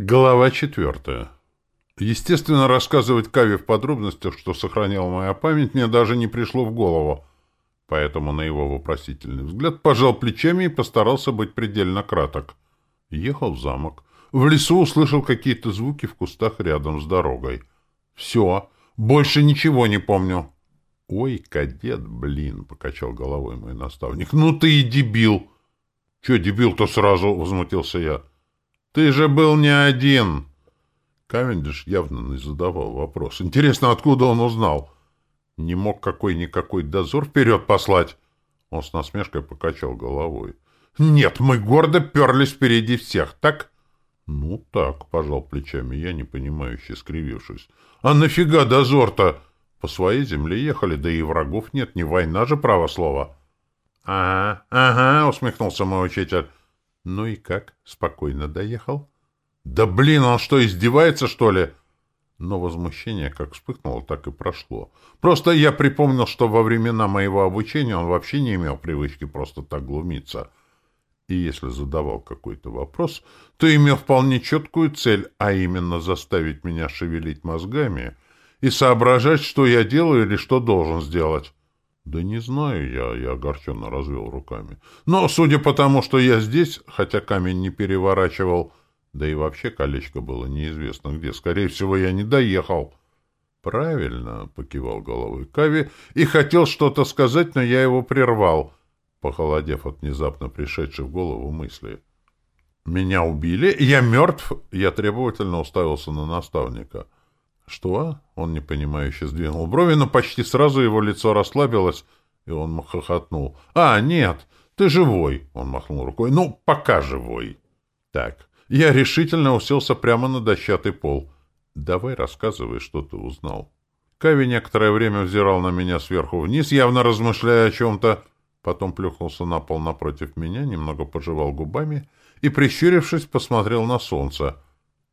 Глава четвертая. Естественно, рассказывать Каве в подробностях, что сохраняла моя память, мне даже не пришло в голову. Поэтому на его вопросительный взгляд пожал плечами и постарался быть предельно краток. Ехал в замок. В лесу услышал какие-то звуки в кустах рядом с дорогой. Все. Больше ничего не помню. «Ой, кадет, блин!» — покачал головой мой наставник. «Ну ты и дебил!» «Че дебил-то сразу?» — возмутился я. Ты же был не один. Кавендиш явно не задавал вопрос. Интересно, откуда он узнал? Не мог какой-никакой дозор вперед послать? Он с насмешкой покачал головой. Нет, мы гордо перлись впереди всех, так? Ну, так, пожал плечами я, непонимающе скривившись. А нафига дозор-то? По своей земле ехали, да и врагов нет, не война же, право слово. Ага, ага, усмехнулся мой учитель. Ну и как? Спокойно доехал? Да блин, он что, издевается, что ли? Но возмущение как вспыхнуло, так и прошло. Просто я припомнил, что во времена моего обучения он вообще не имел привычки просто так глумиться. И если задавал какой-то вопрос, то имел вполне четкую цель, а именно заставить меня шевелить мозгами и соображать, что я делаю или что должен сделать. Да не знаю я, я огорченно развел руками. Но, судя по тому, что я здесь, хотя камень не переворачивал, да и вообще колечко было неизвестно где, скорее всего, я не доехал. Правильно, покивал головой Кави и хотел что-то сказать, но я его прервал, похолодев от внезапно пришедшей в голову мысли. Меня убили? Я мертв? Я требовательно уставился на наставника. — «Что?» — он непонимающе сдвинул брови, но почти сразу его лицо расслабилось, и он хохотнул. «А, нет, ты живой!» — он махнул рукой. «Ну, пока живой!» «Так, я решительно уселся прямо на дощатый пол. Давай рассказывай, что ты узнал». Кави некоторое время взирал на меня сверху вниз, явно размышляя о чем-то, потом плюхнулся на пол напротив меня, немного пожевал губами и, прищурившись, посмотрел на солнце.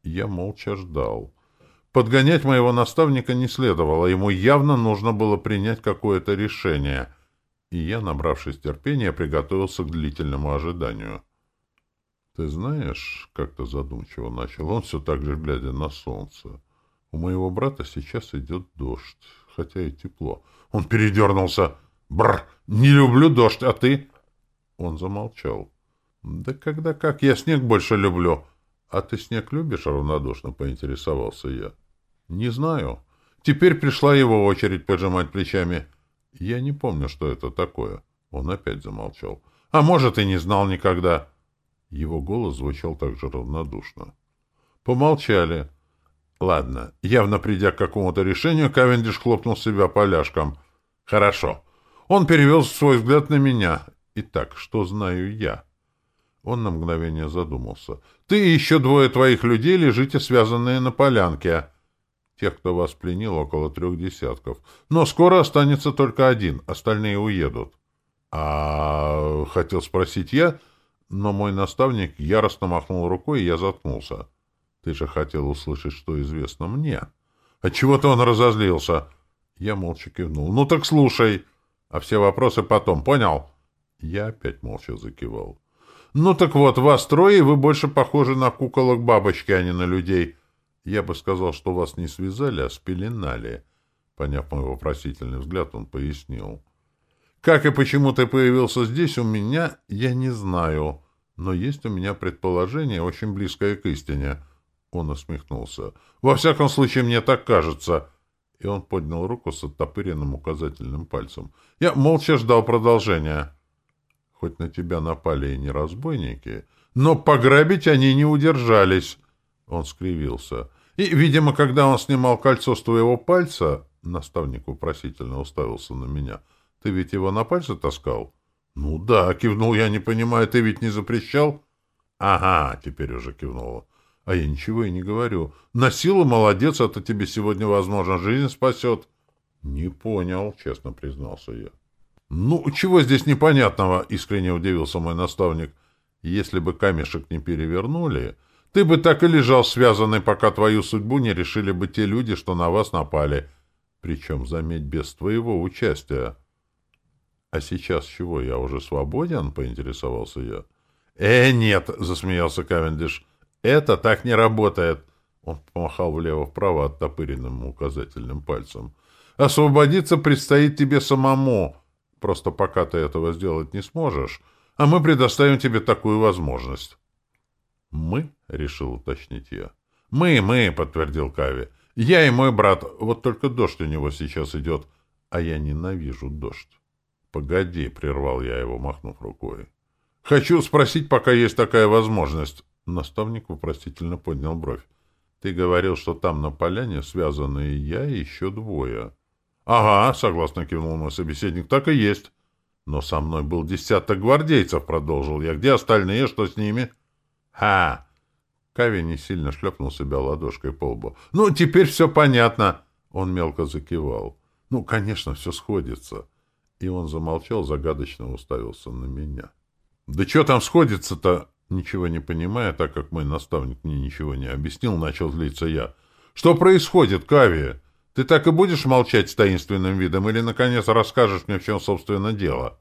Я молча ждал. Подгонять моего наставника не следовало, ему явно нужно было принять какое-то решение, и я, набравшись терпения, приготовился к длительному ожиданию. «Ты знаешь, — как-то задумчиво начал он, все так же глядя на солнце, — у моего брата сейчас идет дождь, хотя и тепло. Он передернулся. Бр! Не люблю дождь, а ты?» Он замолчал. «Да когда как, я снег больше люблю». «А ты снег любишь?» — равнодушно поинтересовался я. Не знаю. Теперь пришла его очередь пожимать плечами. Я не помню, что это такое. Он опять замолчал. А может, и не знал никогда. Его голос звучал так же равнодушно. Помолчали. Ладно, явно придя к какому-то решению, Кавендиш хлопнул себя поляшком. Хорошо. Он перевел свой взгляд на меня. Итак, что знаю я? Он на мгновение задумался. Ты и еще двое твоих людей лежите связанные на полянке. Тех, кто вас пленил, около трех десятков. Но скоро останется только один, остальные уедут. А хотел спросить я, но мой наставник яростно махнул рукой, и я заткнулся. Ты же хотел услышать, что известно мне. Отчего-то он разозлился. Я молча кивнул. Ну так слушай. А все вопросы потом, понял? Я опять молча закивал. Ну так вот, вас трое, и вы больше похожи на куколок бабочки, а не на людей. Я бы сказал, что вас не связали, а спеленали. Поняв мой вопросительный взгляд, он пояснил. Как и почему ты появился здесь у меня, я не знаю. Но есть у меня предположение, очень близкое к истине. Он усмехнулся. Во всяком случае, мне так кажется. И он поднял руку с оттопыренным указательным пальцем. Я молча ждал продолжения. Хоть на тебя напали и не разбойники, но пограбить они не удержались. Он скривился. И, видимо, когда он снимал кольцо с твоего пальца, наставник вопросительно уставился на меня, ты ведь его на пальце таскал? Ну да, кивнул я, не понимаю, ты ведь не запрещал? Ага, теперь уже кивнула. А я ничего и не говорю. Носила молодец, это тебе сегодня, возможно, жизнь спасет. Не понял, честно признался я. Ну, чего здесь непонятного, искренне удивился мой наставник. Если бы камешек не перевернули, ты бы так и лежал связанный, пока твою судьбу не решили бы те люди, что на вас напали. Причем, заметь, без твоего участия. — А сейчас чего, я уже свободен? — поинтересовался я. — Э, нет, — засмеялся Кавендиш. — Это так не работает. Он помахал влево-вправо оттопыренным указательным пальцем. Освободиться предстоит тебе самому. Просто пока ты этого сделать не сможешь, а мы предоставим тебе такую возможность. «Мы?» — решил уточнить я. «Мы, мы!» — подтвердил Кави. «Я и мой брат. Вот только дождь у него сейчас идет, а я ненавижу дождь». «Погоди!» — прервал я его, махнув рукой. «Хочу спросить, пока есть такая возможность». Наставник вопросительно поднял бровь. «Ты говорил, что там на поляне связаны я и еще двое». «Ага», — согласно кивнул мой собеседник, — «так и есть». «Но со мной был десяток гвардейцев», — продолжил я. «Где остальные? Что с ними?» «Ха!» Кави не сильно шлепнул себя ладошкой по лбу. «Ну, теперь все понятно!» Он мелко закивал. «Ну, конечно, все сходится». И он замолчал, загадочно уставился на меня. «Да что там сходится-то?» Ничего не понимая, так как мой наставник мне ничего не объяснил, начал злиться я. «Что происходит, Кави? Ты так и будешь молчать с таинственным видом или, наконец, расскажешь мне, в чем, собственно, дело?»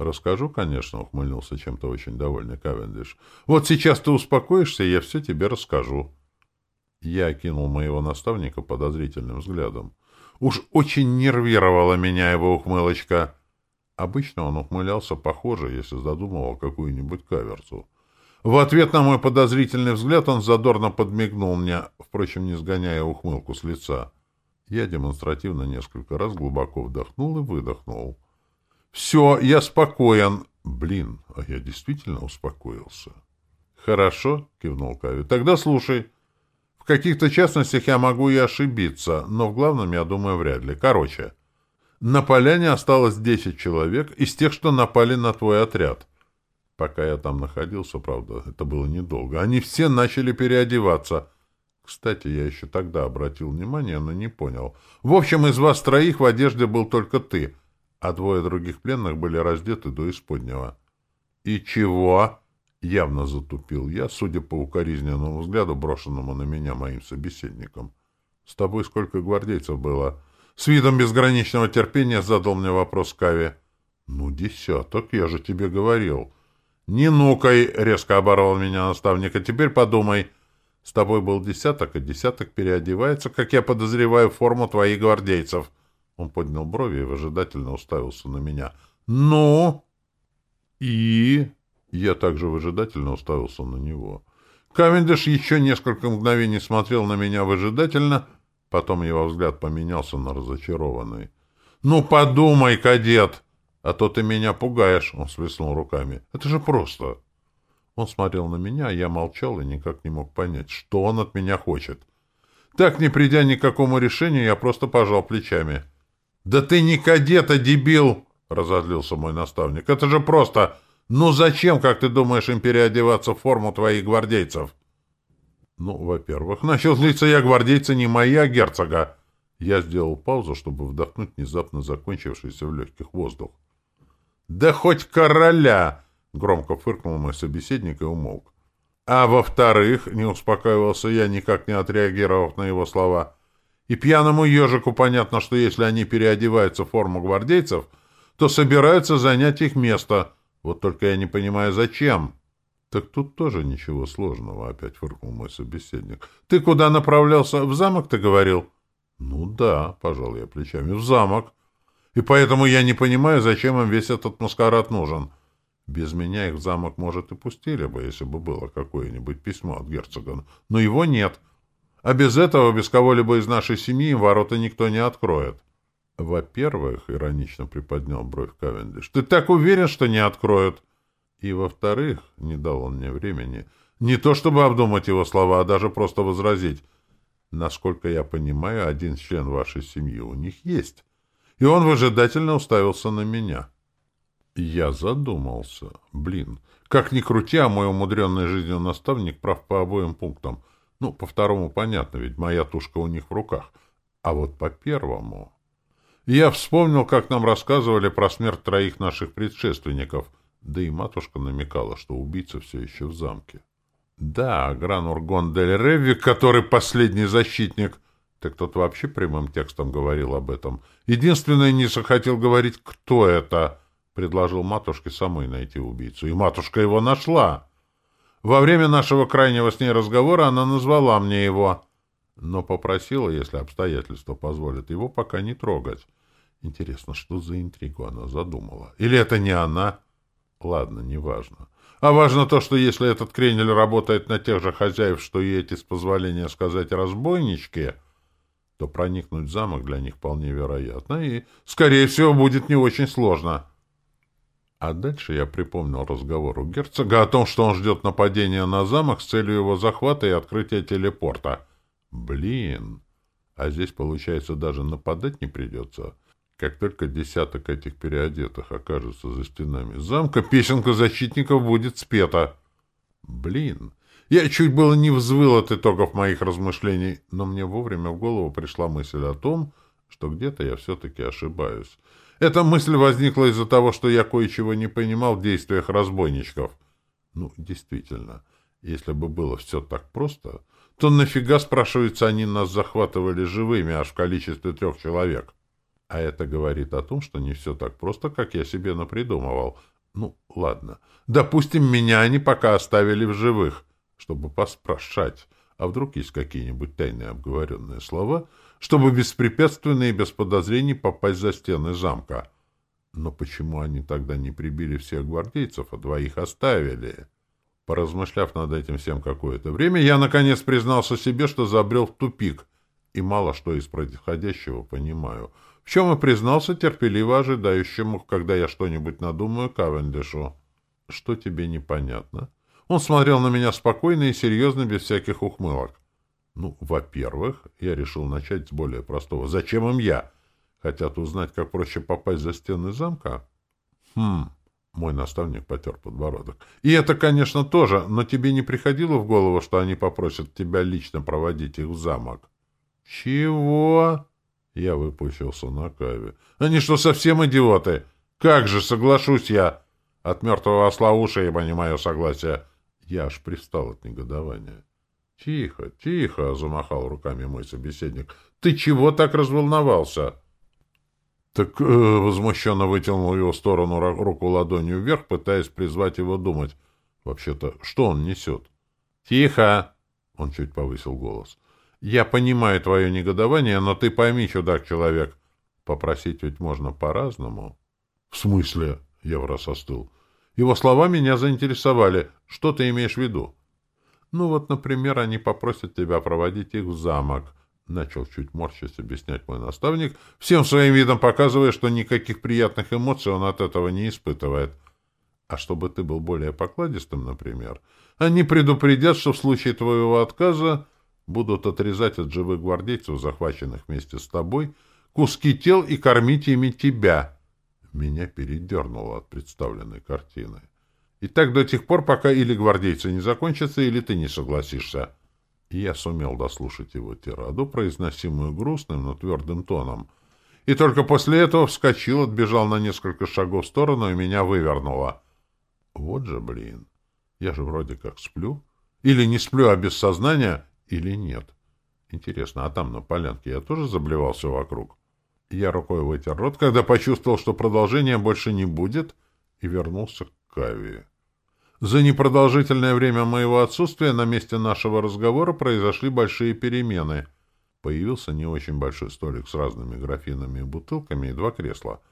«Расскажу, конечно», — ухмыльнулся чем-то очень довольный Кавендиш. «Вот сейчас ты успокоишься, я все тебе расскажу». Я окинул моего наставника подозрительным взглядом. Уж очень нервировала меня его ухмылочка. Обычно он ухмылялся похоже, если задумывал какую-нибудь каверцу. В ответ на мой подозрительный взгляд он задорно подмигнул мне, впрочем, не сгоняя ухмылку с лица. Я демонстративно несколько раз глубоко вдохнул и выдохнул. «Все, я спокоен». «Блин, а я действительно успокоился». «Хорошо», — кивнул Кави. «Тогда слушай. В каких-то частностях я могу и ошибиться, но в главном, я думаю, вряд ли. Короче, на поляне осталось десять человек из тех, что напали на твой отряд. Пока я там находился, правда, это было недолго. Они все начали переодеваться». Кстати, я еще тогда обратил внимание, но не понял. В общем, из вас троих в одежде был только ты, а двое других пленных были раздеты до исподнего. — И чего? — явно затупил я, судя по укоризненному взгляду, брошенному на меня моим собеседником. — С тобой сколько гвардейцев было? С видом безграничного терпения задал мне вопрос Кави. — Ну, десяток, я же тебе говорил. — Не нукай, — резко оборвал меня наставник, — а теперь подумай — с тобой был десяток, а десяток переодевается, как я подозреваю, форму твоих гвардейцев. Он поднял брови и выжидательно уставился на меня. Ну? И? Я также выжидательно уставился на него. Кавендиш еще несколько мгновений смотрел на меня выжидательно, потом его взгляд поменялся на разочарованный. «Ну, подумай, кадет! А то ты меня пугаешь!» — он свистнул руками. «Это же просто!» Он смотрел на меня, а я молчал и никак не мог понять, что он от меня хочет. Так, не придя ни к какому решению, я просто пожал плечами. «Да ты не кадет, а дебил!» — разозлился мой наставник. «Это же просто... Ну зачем, как ты думаешь, им переодеваться в форму твоих гвардейцев?» «Ну, во-первых, начал злиться я гвардейцы не мои, а герцога». Я сделал паузу, чтобы вдохнуть внезапно закончившийся в легких воздух. «Да хоть короля!» — громко фыркнул мой собеседник и умолк. А во-вторых, не успокаивался я, никак не отреагировав на его слова, и пьяному ежику понятно, что если они переодеваются в форму гвардейцев, то собираются занять их место. Вот только я не понимаю, зачем. Так тут тоже ничего сложного, опять фыркнул мой собеседник. Ты куда направлялся? В замок, ты говорил? Ну да, пожал я плечами, в замок. И поэтому я не понимаю, зачем им весь этот маскарад нужен. Без меня их в замок, может, и пустили бы, если бы было какое-нибудь письмо от герцога, но его нет. А без этого, без кого-либо из нашей семьи, им ворота никто не откроет. Во-первых, иронично приподнял бровь Кавендиш, ты так уверен, что не откроют? И во-вторых, не дал он мне времени, не то чтобы обдумать его слова, а даже просто возразить. Насколько я понимаю, один член вашей семьи у них есть. И он выжидательно уставился на меня. Я задумался. Блин, как ни крути, а мой умудренный жизнью наставник прав по обоим пунктам. Ну, по второму понятно, ведь моя тушка у них в руках. А вот по первому... Я вспомнил, как нам рассказывали про смерть троих наших предшественников, да и матушка намекала, что убийца все еще в замке. Да, Гранургон дель Ревви, который последний защитник, так тот вообще прямым текстом говорил об этом. Единственное, не захотел говорить, кто это — Предложил матушке самой найти убийцу. И матушка его нашла. Во время нашего крайнего с ней разговора она назвала мне его, но попросила, если обстоятельства позволят, его пока не трогать. Интересно, что за интригу она задумала? Или это не она? Ладно, неважно. А важно то, что если этот кренель работает на тех же хозяев, что и эти, с позволения сказать, разбойнички, то проникнуть в замок для них вполне вероятно и, скорее всего, будет не очень сложно. А дальше я припомнил разговор у герцога о том, что он ждет нападения на замок с целью его захвата и открытия телепорта. Блин! А здесь, получается, даже нападать не придется. Как только десяток этих переодетых окажется за стенами замка, песенка защитников будет спета. Блин, я чуть было не взвыл от итогов моих размышлений, но мне вовремя в голову пришла мысль о том, что где-то я все-таки ошибаюсь. Эта мысль возникла из-за того, что я кое-чего не понимал в действиях разбойничков. Ну, действительно, если бы было все так просто, то нафига, спрашивается, они нас захватывали живыми аж в количестве трех человек? А это говорит о том, что не все так просто, как я себе напридумывал. Ну, ладно. Допустим, меня они пока оставили в живых, чтобы поспрашать. А вдруг есть какие-нибудь тайные обговоренные слова, чтобы беспрепятственно и без подозрений попасть за стены замка? Но почему они тогда не прибили всех гвардейцев, а двоих оставили? Поразмышляв над этим всем какое-то время, я, наконец, признался себе, что забрел в тупик, и мало что из происходящего понимаю — в чем и признался терпеливо ожидающему, когда я что-нибудь надумаю Кавендишу. Что тебе непонятно? Он смотрел на меня спокойно и серьезно, без всяких ухмылок. Ну, во-первых, я решил начать с более простого. Зачем им я? Хотят узнать, как проще попасть за стены замка? Хм, мой наставник потер подбородок. И это, конечно, тоже, но тебе не приходило в голову, что они попросят тебя лично проводить их в замок? Чего? Я выпустился на каве. Они что, совсем идиоты? Как же, соглашусь я. От мертвого осла уши, ибо не мое согласие. Я аж пристал от негодования. Тихо, тихо, замахал руками мой собеседник. Ты чего так разволновался? Так э, возмущенно вытянул его в сторону руку ладонью вверх, пытаясь призвать его думать. Вообще-то, что он несет? Тихо! Он чуть повысил голос. Я понимаю твое негодование, но ты пойми, чудак-человек, попросить ведь можно по-разному. — В смысле? — я враз остыл. Его слова меня заинтересовали. Что ты имеешь в виду? — Ну вот, например, они попросят тебя проводить их в замок. Начал чуть морщись объяснять мой наставник, всем своим видом показывая, что никаких приятных эмоций он от этого не испытывает. А чтобы ты был более покладистым, например, они предупредят, что в случае твоего отказа будут отрезать от живых гвардейцев, захваченных вместе с тобой, куски тел и кормить ими тебя. Меня передернуло от представленной картины. И так до тех пор, пока или гвардейцы не закончатся, или ты не согласишься. И я сумел дослушать его тираду, произносимую грустным, но твердым тоном. И только после этого вскочил, отбежал на несколько шагов в сторону и меня вывернуло. Вот же, блин, я же вроде как сплю. Или не сплю, а без сознания — или нет. Интересно, а там на полянке я тоже заблевал все вокруг? Я рукой вытер рот, когда почувствовал, что продолжения больше не будет, и вернулся к Кавии. За непродолжительное время моего отсутствия на месте нашего разговора произошли большие перемены. Появился не очень большой столик с разными графинами и бутылками и два кресла.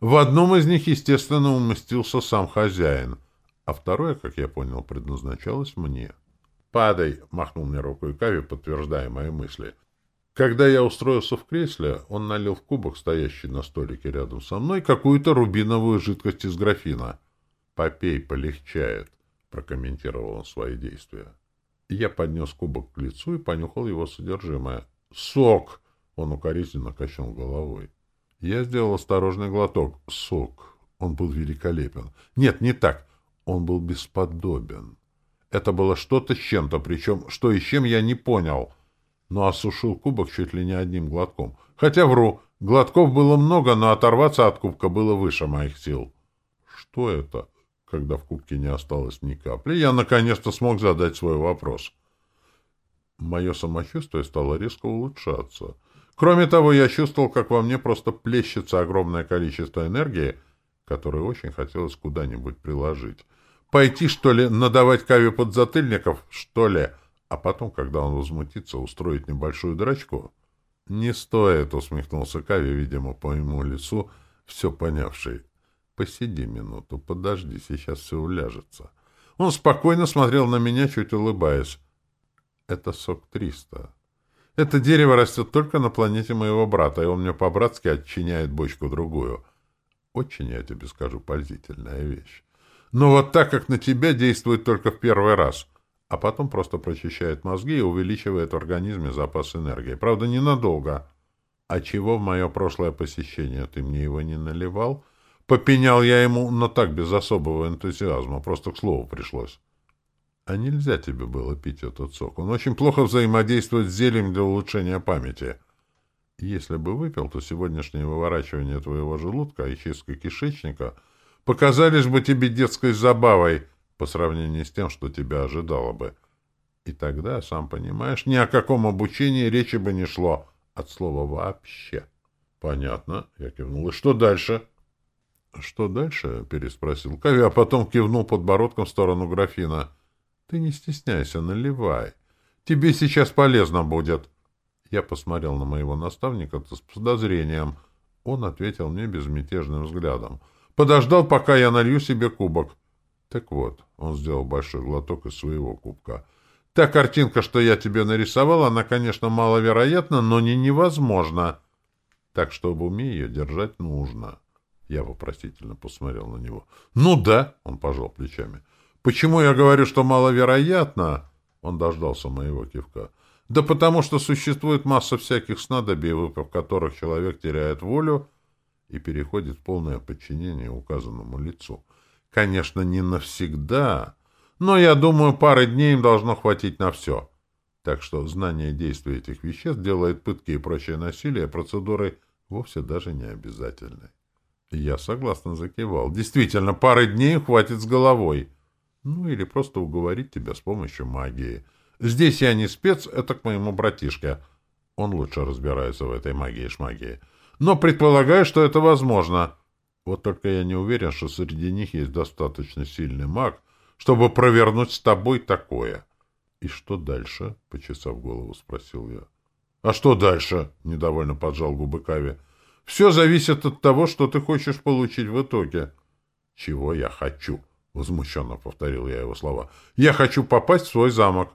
В одном из них, естественно, уместился сам хозяин, а второе, как я понял, предназначалось мне. «Падай!» — махнул мне рукой Кави, подтверждая мои мысли. Когда я устроился в кресле, он налил в кубок, стоящий на столике рядом со мной, какую-то рубиновую жидкость из графина. «Попей, полегчает», — прокомментировал он свои действия. Я поднес кубок к лицу и понюхал его содержимое. «Сок!» — он укоризненно качнул головой. Я сделал осторожный глоток. Сок. Он был великолепен. Нет, не так. Он был бесподобен. Это было что-то с чем-то, причем что и чем я не понял. Но осушил кубок чуть ли не одним глотком. Хотя вру, глотков было много, но оторваться от кубка было выше моих сил. Что это? Когда в кубке не осталось ни капли, я наконец-то смог задать свой вопрос. Мое самочувствие стало резко улучшаться. Кроме того, я чувствовал, как во мне просто плещется огромное количество энергии, которую очень хотелось куда-нибудь приложить. Пойти, что ли, надавать Каве подзатыльников, что ли? А потом, когда он возмутится, устроить небольшую драчку? Не стоит, усмехнулся Кави, видимо, по моему лицу, все понявший. Посиди минуту, подожди, сейчас все уляжется. Он спокойно смотрел на меня, чуть улыбаясь. Это сок 300. Это дерево растет только на планете моего брата, и он мне по-братски отчиняет бочку-другую. Очень, я тебе скажу, пользительная вещь. Но вот так, как на тебя, действует только в первый раз, а потом просто прочищает мозги и увеличивает в организме запас энергии. Правда, ненадолго. А чего в мое прошлое посещение ты мне его не наливал? Попенял я ему, но так, без особого энтузиазма, просто к слову пришлось. А нельзя тебе было пить этот сок. Он очень плохо взаимодействует с зельем для улучшения памяти. Если бы выпил, то сегодняшнее выворачивание твоего желудка и чистка кишечника показались бы тебе детской забавой по сравнению с тем, что тебя ожидало бы. И тогда, сам понимаешь, ни о каком обучении речи бы не шло. От слова «вообще». — Понятно, — я кивнул. — И что дальше? — Что дальше? — переспросил Кави, а потом кивнул подбородком в сторону графина. — ты не стесняйся, наливай. Тебе сейчас полезно будет. Я посмотрел на моего наставника с подозрением. Он ответил мне безмятежным взглядом. Подождал, пока я налью себе кубок. Так вот, он сделал большой глоток из своего кубка. Та картинка, что я тебе нарисовал, она, конечно, маловероятна, но не невозможна. Так что в уме ее держать нужно. Я вопросительно посмотрел на него. — Ну да, — он пожал плечами. Почему я говорю, что маловероятно? Он дождался моего кивка. Да потому что существует масса всяких снадобий, выпив которых человек теряет волю и переходит в полное подчинение указанному лицу. Конечно, не навсегда, но, я думаю, пары дней им должно хватить на все. Так что знание действия этих веществ делает пытки и прочее насилие процедурой вовсе даже не обязательной. Я согласно закивал. Действительно, пары дней хватит с головой. Ну, или просто уговорить тебя с помощью магии. Здесь я не спец, это к моему братишке. Он лучше разбирается в этой магии-шмагии. Но предполагаю, что это возможно. Вот только я не уверен, что среди них есть достаточно сильный маг, чтобы провернуть с тобой такое. — И что дальше? — почесав голову, спросил я. — А что дальше? — недовольно поджал губы Кави. — Все зависит от того, что ты хочешь получить в итоге. — Чего я хочу? —— возмущенно повторил я его слова. «Я хочу попасть в свой замок!»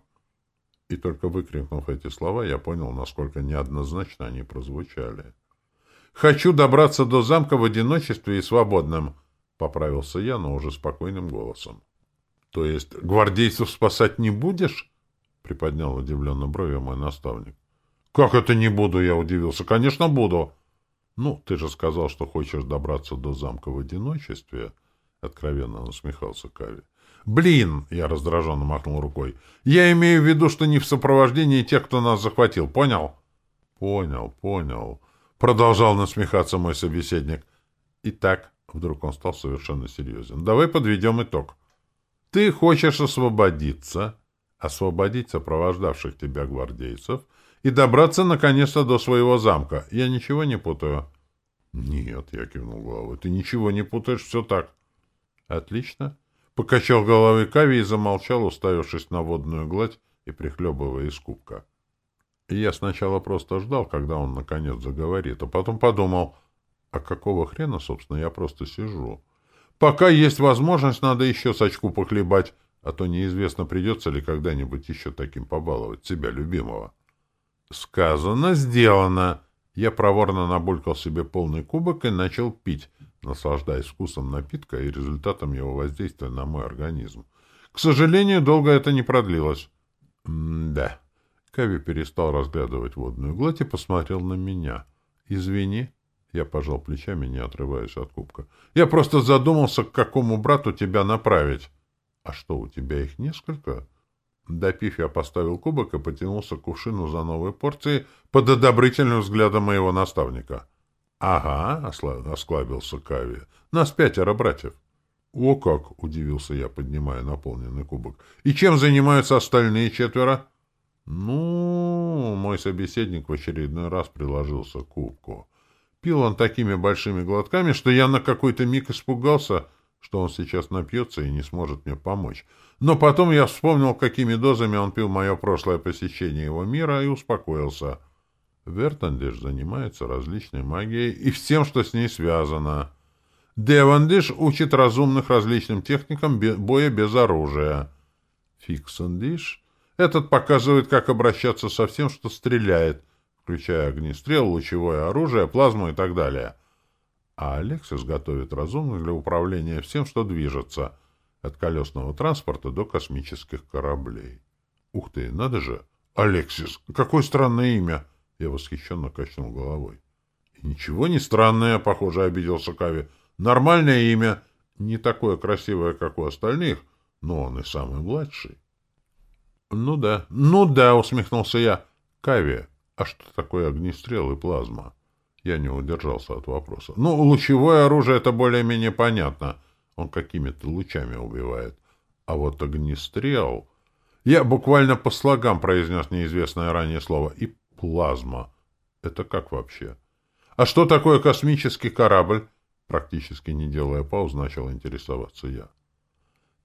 И только выкрикнув эти слова, я понял, насколько неоднозначно они прозвучали. «Хочу добраться до замка в одиночестве и свободным!» — поправился я, но уже спокойным голосом. «То есть гвардейцев спасать не будешь?» — приподнял удивленно брови мой наставник. «Как это не буду?» — я удивился. «Конечно, буду!» «Ну, ты же сказал, что хочешь добраться до замка в одиночестве!» — откровенно насмехался Кави. «Блин!» — я раздраженно махнул рукой. «Я имею в виду, что не в сопровождении тех, кто нас захватил. Понял?» «Понял, понял», — продолжал насмехаться мой собеседник. «Итак», — вдруг он стал совершенно серьезен, — «давай подведем итог. Ты хочешь освободиться, освободить сопровождавших тебя гвардейцев и добраться наконец-то до своего замка. Я ничего не путаю?» «Нет», — я кивнул головой, — «ты ничего не путаешь, все так». Отлично. Покачал головой Кави и замолчал, уставившись на водную гладь и прихлебывая из кубка. Я сначала просто ждал, когда он наконец заговорит, а потом подумал, а какого хрена, собственно, я просто сижу. Пока есть возможность, надо еще сачку похлебать, а то неизвестно, придется ли когда-нибудь еще таким побаловать себя любимого. Сказано, сделано. Я проворно набулькал себе полный кубок и начал пить, наслаждаясь вкусом напитка и результатом его воздействия на мой организм. К сожалению, долго это не продлилось. М-да. Кави перестал разглядывать водную гладь и посмотрел на меня. «Извини». Я пожал плечами, не отрываясь от кубка. «Я просто задумался, к какому брату тебя направить». «А что, у тебя их несколько?» Допив, я поставил кубок и потянулся к кувшину за новой порцией под одобрительным взглядом моего наставника. — Ага, — осклабился Кави. — Нас пятеро братьев. — О как! — удивился я, поднимая наполненный кубок. — И чем занимаются остальные четверо? — Ну, мой собеседник в очередной раз приложился к кубку. Пил он такими большими глотками, что я на какой-то миг испугался, что он сейчас напьется и не сможет мне помочь. Но потом я вспомнил, какими дозами он пил мое прошлое посещение его мира, и успокоился. Вертандиш занимается различной магией и всем, что с ней связано. Девандиш учит разумных различным техникам боя без оружия. Фиксандиш этот показывает, как обращаться со всем, что стреляет, включая огнестрел, лучевое оружие, плазму и так далее. А Алексис готовит разумных для управления всем, что движется, от колесного транспорта до космических кораблей. Ух ты, надо же! Алексис, какое странное имя! Я восхищенно качнул головой. И ничего не странное, похоже, обиделся Кави. Нормальное имя, не такое красивое, как у остальных, но он и самый младший. Ну да, ну да, усмехнулся я. Кави, а что такое огнестрел и плазма? Я не удержался от вопроса. Ну, лучевое оружие — это более-менее понятно. Он какими-то лучами убивает. А вот огнестрел... Я буквально по слогам произнес неизвестное ранее слово. И плазма. Это как вообще? А что такое космический корабль? Практически не делая пауз, начал интересоваться я.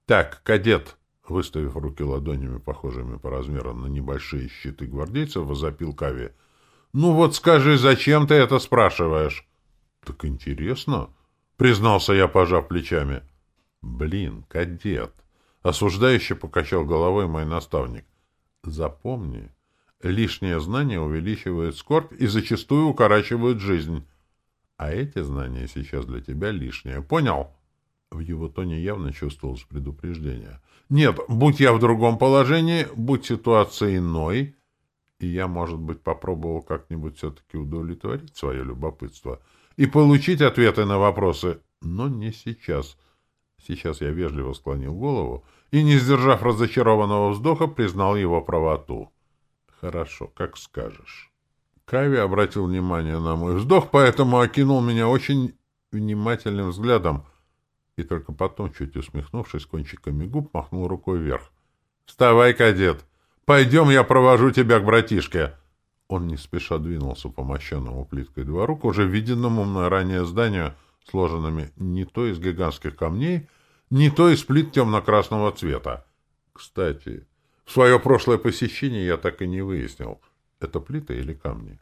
Так, кадет, Выставив руки ладонями, похожими по размерам на небольшие щиты гвардейцев, возопил Кави. «Ну вот скажи, зачем ты это спрашиваешь?» «Так интересно», — признался я, пожав плечами. «Блин, кадет!» — осуждающе покачал головой мой наставник. «Запомни, лишнее знание увеличивает скорбь и зачастую укорачивает жизнь. А эти знания сейчас для тебя лишние. Понял?» В его тоне явно чувствовалось предупреждение. «Нет, будь я в другом положении, будь ситуация иной, и я, может быть, попробовал как-нибудь все-таки удовлетворить свое любопытство и получить ответы на вопросы, но не сейчас. Сейчас я вежливо склонил голову и, не сдержав разочарованного вздоха, признал его правоту. «Хорошо, как скажешь». Кави обратил внимание на мой вздох, поэтому окинул меня очень внимательным взглядом — и только потом, чуть усмехнувшись кончиками губ, махнул рукой вверх. «Вставай, кадет! Пойдем, я провожу тебя к братишке!» Он не спеша двинулся по мощенному плиткой двору к уже виденному мной ранее зданию, сложенными не то из гигантских камней, не то из плит темно-красного цвета. Кстати, в свое прошлое посещение я так и не выяснил, это плиты или камни.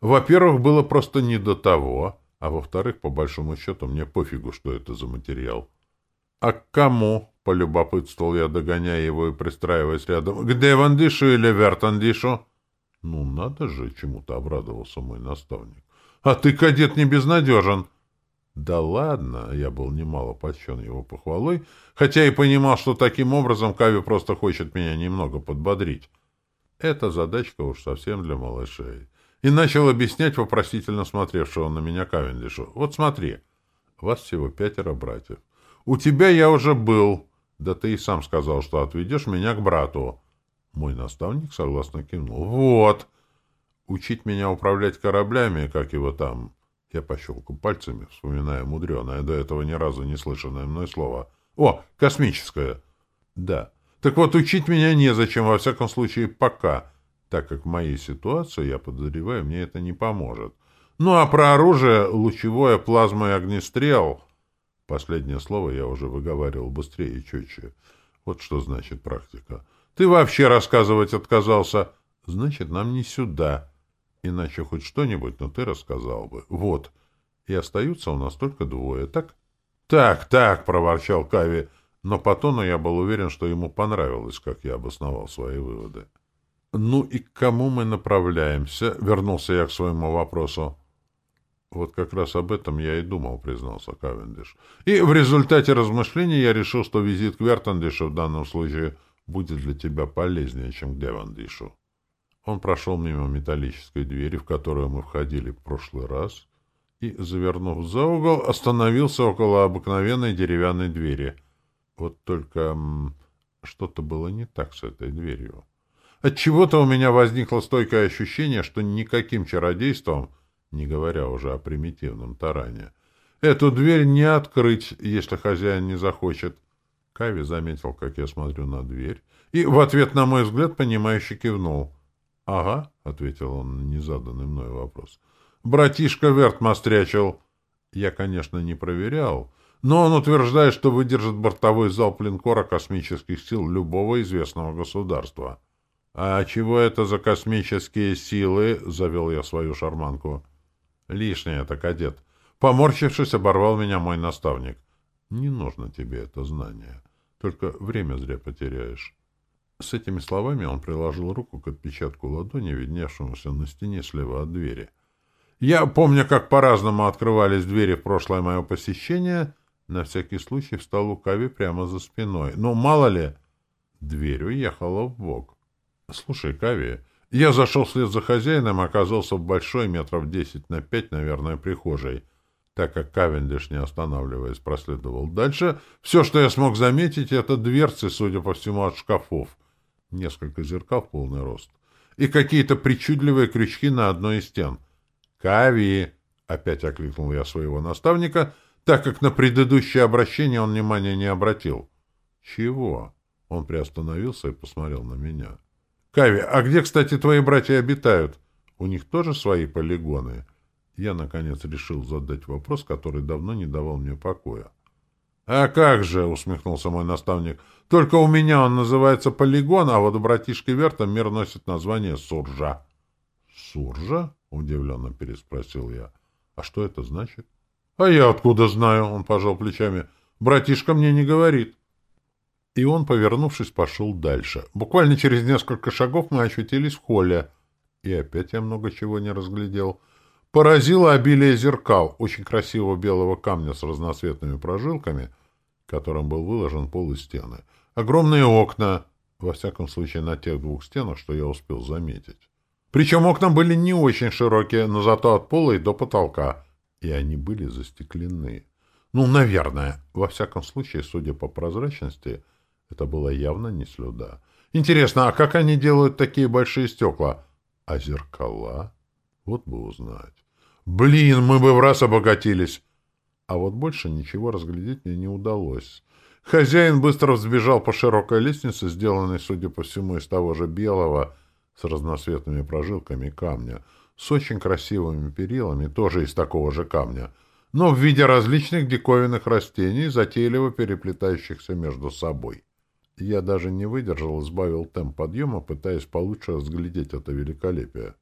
Во-первых, было просто не до того, а во-вторых, по большому счету, мне пофигу, что это за материал. — А к кому? — полюбопытствовал я, догоняя его и пристраиваясь рядом. — К Девандишу или Вертандишу? — Ну, надо же, чему-то обрадовался мой наставник. — А ты, кадет, не безнадежен. — Да ладно, я был немало польщен его похвалой, хотя и понимал, что таким образом Кави просто хочет меня немного подбодрить. Эта задачка уж совсем для малышей и начал объяснять вопросительно смотревшего на меня Кавендишу. «Вот смотри, вас всего пятеро братьев. У тебя я уже был, да ты и сам сказал, что отведешь меня к брату». Мой наставник согласно кивнул. «Вот! Учить меня управлять кораблями, как его там...» Я пощелкал пальцами, вспоминая мудреное, до этого ни разу не слышанное мной слово. «О, космическое!» «Да. Так вот, учить меня незачем, во всяком случае, пока» так как в моей ситуации, я подозреваю, мне это не поможет. Ну а про оружие, лучевое, плазма и огнестрел... Последнее слово я уже выговаривал быстрее и четче. Вот что значит практика. Ты вообще рассказывать отказался. Значит, нам не сюда. Иначе хоть что-нибудь, но ты рассказал бы. Вот. И остаются у нас только двое, так? Так, так, проворчал Кави. Но по тону я был уверен, что ему понравилось, как я обосновал свои выводы. «Ну и к кому мы направляемся?» — вернулся я к своему вопросу. «Вот как раз об этом я и думал», — признался Кавендиш. «И в результате размышлений я решил, что визит к Вертандишу в данном случае будет для тебя полезнее, чем к Девандишу». Он прошел мимо металлической двери, в которую мы входили в прошлый раз, и, завернув за угол, остановился около обыкновенной деревянной двери. Вот только что-то было не так с этой дверью. Отчего-то у меня возникло стойкое ощущение, что никаким чародейством, не говоря уже о примитивном таране, эту дверь не открыть, если хозяин не захочет. Кави заметил, как я смотрю на дверь, и в ответ на мой взгляд понимающе кивнул. — Ага, — ответил он на незаданный мной вопрос. — Братишка Верт мострячил. Я, конечно, не проверял, но он утверждает, что выдержит бортовой залп линкора космических сил любого известного государства. «А чего это за космические силы?» — завел я свою шарманку. «Лишнее это, кадет». Поморщившись, оборвал меня мой наставник. «Не нужно тебе это знание. Только время зря потеряешь». С этими словами он приложил руку к отпечатку ладони, видневшемуся на стене слева от двери. Я помню, как по-разному открывались двери в прошлое мое посещение, на всякий случай встал у Кави прямо за спиной. Но мало ли, дверь уехала в бок. Слушай, Кави, я зашел вслед за хозяином и оказался в большой, метров десять на пять, наверное, прихожей. Так как Кавендиш, не останавливаясь, проследовал дальше, все, что я смог заметить, это дверцы, судя по всему, от шкафов. Несколько зеркал в полный рост. И какие-то причудливые крючки на одной из стен. «Кави!» — опять окликнул я своего наставника — так как на предыдущее обращение он внимания не обратил. «Чего?» Он приостановился и посмотрел на меня. «Кави, а где, кстати, твои братья обитают? У них тоже свои полигоны?» Я, наконец, решил задать вопрос, который давно не давал мне покоя. «А как же!» — усмехнулся мой наставник. «Только у меня он называется полигон, а вот у братишки Верта мир носит название Суржа». «Суржа?» — удивленно переспросил я. «А что это значит?» — А я откуда знаю? — он пожал плечами. — Братишка мне не говорит. И он, повернувшись, пошел дальше. Буквально через несколько шагов мы очутились в холле. И опять я много чего не разглядел. Поразило обилие зеркал, очень красивого белого камня с разноцветными прожилками, которым был выложен пол и стены. Огромные окна, во всяком случае на тех двух стенах, что я успел заметить. Причем окна были не очень широкие, но зато от пола и до потолка — и они были застеклены. Ну, наверное. Во всяком случае, судя по прозрачности, это было явно не слюда. Интересно, а как они делают такие большие стекла? А зеркала? Вот бы узнать. Блин, мы бы в раз обогатились. А вот больше ничего разглядеть мне не удалось. Хозяин быстро взбежал по широкой лестнице, сделанной, судя по всему, из того же белого, с разноцветными прожилками камня — с очень красивыми перилами, тоже из такого же камня, но в виде различных диковинных растений, затейливо переплетающихся между собой. Я даже не выдержал сбавил темп подъема, пытаясь получше разглядеть это великолепие.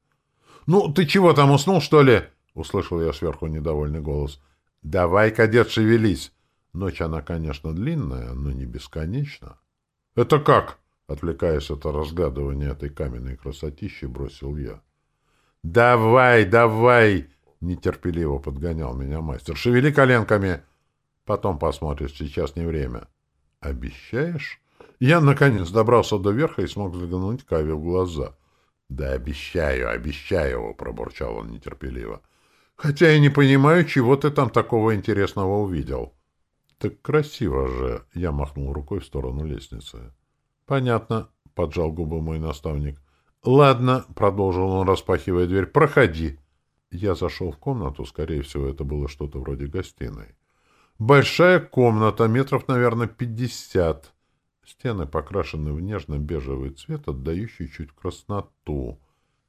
«Ну, ты чего там, уснул, что ли?» — услышал я сверху недовольный голос. «Давай, кадет, шевелись!» Ночь она, конечно, длинная, но не бесконечна. «Это как?» — отвлекаясь от разгадывания этой каменной красотищи, бросил я. «Давай, давай!» — нетерпеливо подгонял меня мастер. «Шевели коленками!» «Потом посмотришь, сейчас не время». «Обещаешь?» Я, наконец, добрался до верха и смог взглянуть Каве в глаза. «Да обещаю, обещаю!» — пробурчал он нетерпеливо. «Хотя я не понимаю, чего ты там такого интересного увидел». «Так красиво же!» — я махнул рукой в сторону лестницы. «Понятно», — поджал губы мой наставник. «Ладно», — продолжил он, распахивая дверь, — «проходи». Я зашел в комнату, скорее всего, это было что-то вроде гостиной. Большая комната, метров, наверное, пятьдесят. Стены покрашены в нежно-бежевый цвет, отдающий чуть красноту.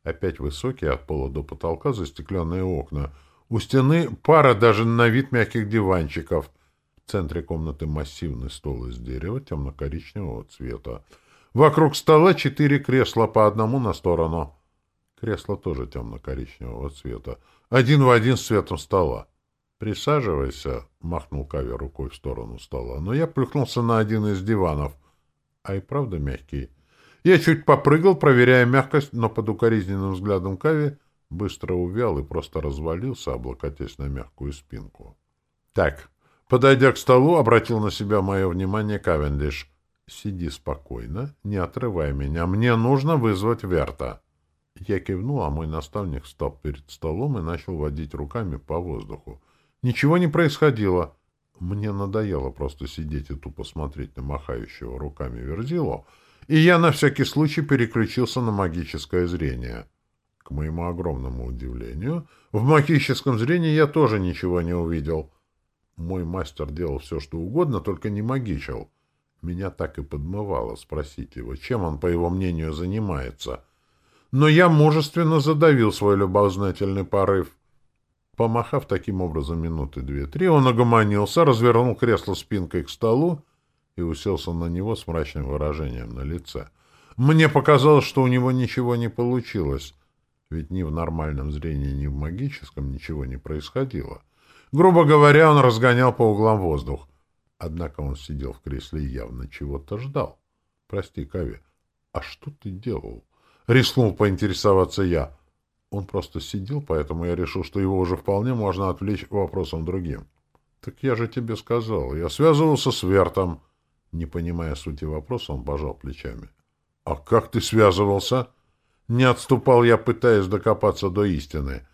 Опять высокие от пола до потолка застекленные окна. У стены пара даже на вид мягких диванчиков. В центре комнаты массивный стол из дерева темно-коричневого цвета. Вокруг стола четыре кресла по одному на сторону. Кресло тоже темно-коричневого цвета. Один в один с цветом стола. «Присаживайся», — махнул Кави рукой в сторону стола. Но я плюхнулся на один из диванов. А и правда мягкий. Я чуть попрыгал, проверяя мягкость, но под укоризненным взглядом Кави быстро увял и просто развалился, облокотясь на мягкую спинку. «Так». Подойдя к столу, обратил на себя мое внимание Кавендиш — Сиди спокойно, не отрывай меня. Мне нужно вызвать Верта. Я кивнул, а мой наставник встал перед столом и начал водить руками по воздуху. Ничего не происходило. Мне надоело просто сидеть и тупо смотреть на махающего руками Верзилу, и я на всякий случай переключился на магическое зрение. К моему огромному удивлению, в магическом зрении я тоже ничего не увидел. Мой мастер делал все, что угодно, только не магичил. Меня так и подмывало спросить его, чем он, по его мнению, занимается. Но я мужественно задавил свой любознательный порыв. Помахав таким образом минуты две-три, он огомонился, развернул кресло спинкой к столу и уселся на него с мрачным выражением на лице. Мне показалось, что у него ничего не получилось, ведь ни в нормальном зрении, ни в магическом ничего не происходило. Грубо говоря, он разгонял по углам воздух. Однако он сидел в кресле и явно чего-то ждал. — Прости, Кави, а что ты делал? — рискнул поинтересоваться я. Он просто сидел, поэтому я решил, что его уже вполне можно отвлечь вопросом другим. — Так я же тебе сказал. Я связывался с Вертом. Не понимая сути вопроса, он пожал плечами. — А как ты связывался? Не отступал я, пытаясь докопаться до истины.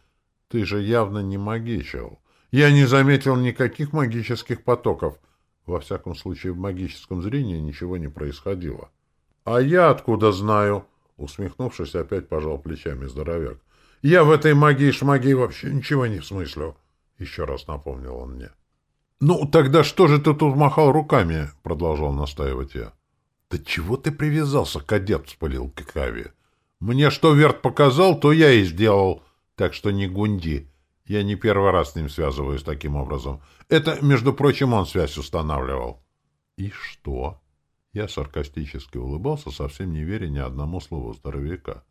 Ты же явно не магичил. Я не заметил никаких магических потоков. Во всяком случае, в магическом зрении ничего не происходило. — А я откуда знаю? — усмехнувшись, опять пожал плечами здоровяк. — Я в этой магии-шмагии вообще ничего не смыслю. — еще раз напомнил он мне. — Ну, тогда что же ты тут махал руками? — продолжал настаивать я. — Да чего ты привязался, кадет? — вспылил Кикави. — Мне что Верт показал, то я и сделал. Так что не гунди. Я не первый раз с ним связываюсь таким образом. Это, между прочим, он связь устанавливал. И что? Я саркастически улыбался, совсем не веря ни одному слову здоровяка.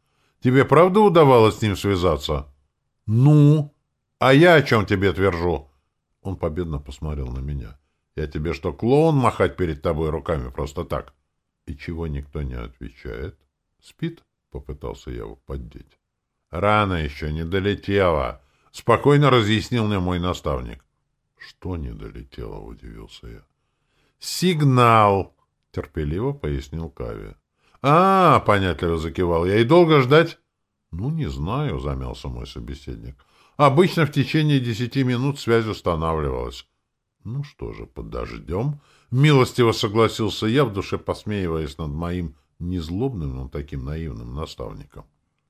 Тебе правда удавалось с ним связаться? Ну? А я о чем тебе твержу? Он победно посмотрел на меня. Я тебе что, клоун махать перед тобой руками просто так? И чего никто не отвечает? Спит? Попытался я его поддеть. Рано еще, не долетела. — спокойно разъяснил мне мой наставник. — Что не долетело? — удивился я. — Сигнал! — терпеливо пояснил Кави. — А, — понятливо закивал я, — и долго ждать? — Ну, не знаю, — замялся мой собеседник. — Обычно в течение десяти минут связь устанавливалась. — Ну что же, подождем. Милостиво согласился я, в душе посмеиваясь над моим незлобным, но таким наивным наставником.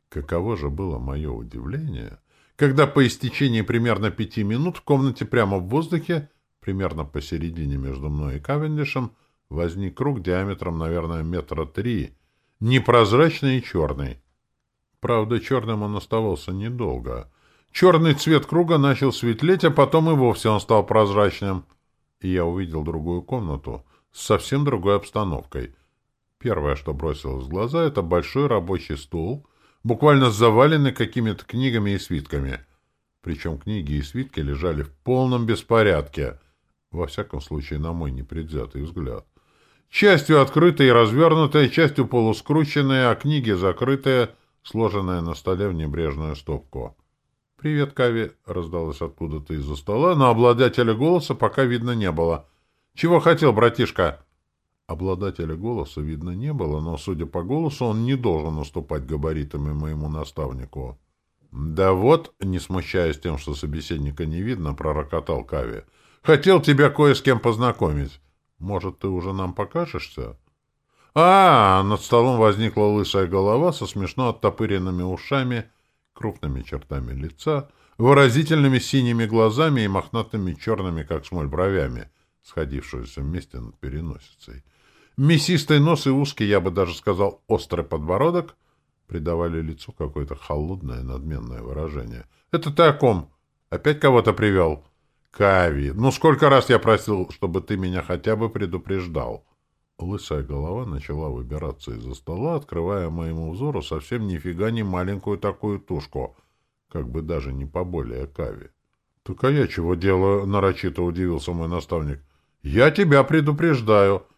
Каково же было мое удивление, когда по истечении примерно пяти минут в комнате прямо в воздухе, примерно посередине между мной и Кавендишем, возник круг диаметром, наверное, метра три, непрозрачный и черный. Правда, черным он оставался недолго. Черный цвет круга начал светлеть, а потом и вовсе он стал прозрачным. И я увидел другую комнату с совсем другой обстановкой. Первое, что бросилось в глаза, — это большой рабочий стул — буквально завалены какими-то книгами и свитками. Причем книги и свитки лежали в полном беспорядке, во всяком случае, на мой непредвзятый взгляд. Частью открытые и развернутые, частью полускрученные, а книги закрытые, сложенные на столе в небрежную стопку. «Привет, Кави!» — раздалось откуда-то из-за стола, но обладателя голоса пока видно не было. «Чего хотел, братишка?» Обладателя голоса видно не было, но, судя по голосу, он не должен уступать габаритами моему наставнику. «Да вот», не смущаясь тем, что собеседника не видно, пророкотал Кави. «Хотел тебя кое с кем познакомить. Может, ты уже нам покажешься?» а, над столом возникла лысая голова со смешно оттопыренными ушами, крупными чертами лица, выразительными синими глазами и мохнатыми черными, как смоль, бровями, сходившиеся вместе над переносицей. Мясистый нос и узкий, я бы даже сказал, острый подбородок придавали лицу какое-то холодное, надменное выражение. — Это ты о ком? Опять кого-то привел? — Кави, ну сколько раз я просил, чтобы ты меня хотя бы предупреждал? Лысая голова начала выбираться из-за стола, открывая моему взору совсем нифига не маленькую такую тушку, как бы даже не поболее Кави. — Так а я чего делаю? — нарочито удивился мой наставник. — Я тебя предупреждаю. —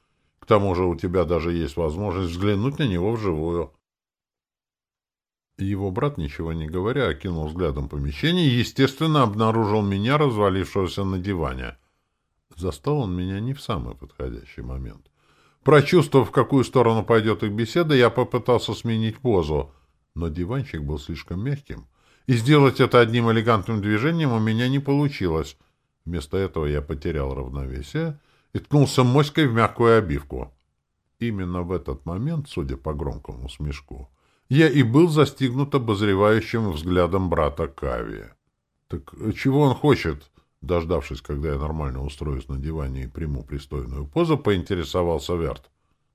к тому же у тебя даже есть возможность взглянуть на него вживую. Его брат, ничего не говоря, окинул взглядом помещение и, естественно, обнаружил меня, развалившегося на диване. Застал он меня не в самый подходящий момент. Прочувствовав, в какую сторону пойдет их беседа, я попытался сменить позу, но диванчик был слишком мягким, и сделать это одним элегантным движением у меня не получилось. Вместо этого я потерял равновесие и ткнулся моськой в мягкую обивку. Именно в этот момент, судя по громкому смешку, я и был застигнут обозревающим взглядом брата Кави. Так чего он хочет? Дождавшись, когда я нормально устроюсь на диване и приму пристойную позу, поинтересовался Верт.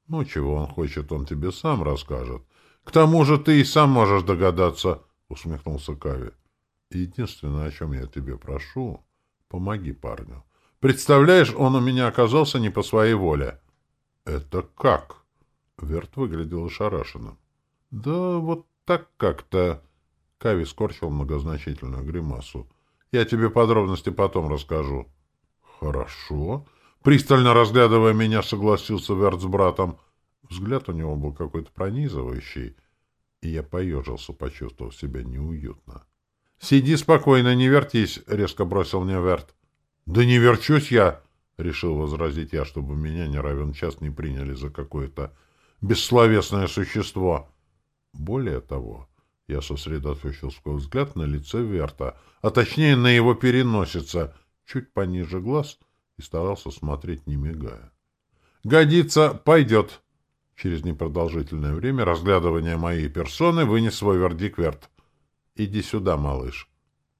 Ну, чего он хочет, он тебе сам расскажет. К тому же ты и сам можешь догадаться, усмехнулся Кави. Единственное, о чем я тебе прошу, помоги парню. Представляешь, он у меня оказался не по своей воле. Это как? Верт выглядел ошарашенным. Да вот так как-то... Кави скорчил многозначительную гримасу. Я тебе подробности потом расскажу. Хорошо. Пристально разглядывая меня, согласился Верт с братом. Взгляд у него был какой-то пронизывающий, и я поежился, почувствовав себя неуютно. — Сиди спокойно, не вертись, — резко бросил мне Верт. — Да не верчусь я, — решил возразить я, чтобы меня не равен час не приняли за какое-то бессловесное существо. Более того, я сосредоточил свой взгляд на лице Верта, а точнее на его переносице, чуть пониже глаз, и старался смотреть, не мигая. — Годится, пойдет. Через непродолжительное время разглядывания моей персоны вынес свой вердикт Верт. «Иди сюда, малыш».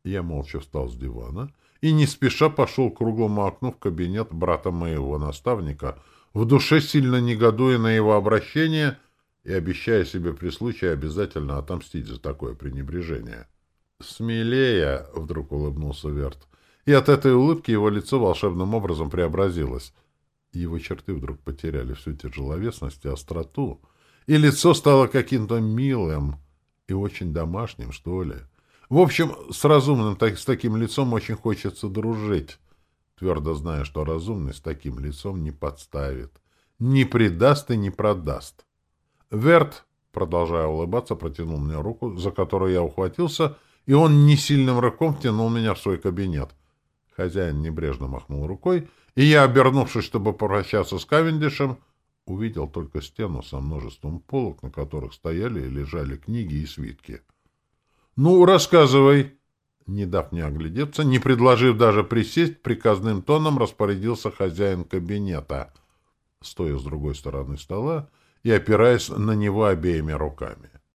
Я молча встал с дивана и не спеша пошел к круглому окну в кабинет брата моего наставника, в душе сильно негодуя на его обращение и обещая себе при случае обязательно отомстить за такое пренебрежение. «Смелее!» — вдруг улыбнулся Верт. И от этой улыбки его лицо волшебным образом преобразилось. Его черты вдруг потеряли всю тяжеловесность и остроту, и лицо стало каким-то милым, и очень домашним, что ли. В общем, с разумным, так, с таким лицом очень хочется дружить, твердо зная, что разумный с таким лицом не подставит, не предаст и не продаст. Верт, продолжая улыбаться, протянул мне руку, за которую я ухватился, и он не сильным рывком втянул меня в свой кабинет. Хозяин небрежно махнул рукой, и я, обернувшись, чтобы попрощаться с Кавендишем, увидел только стену со множеством полок, на которых стояли и лежали книги и свитки. — Ну, рассказывай! Не дав мне оглядеться, не предложив даже присесть, приказным тоном распорядился хозяин кабинета, стоя с другой стороны стола и опираясь на него обеими руками.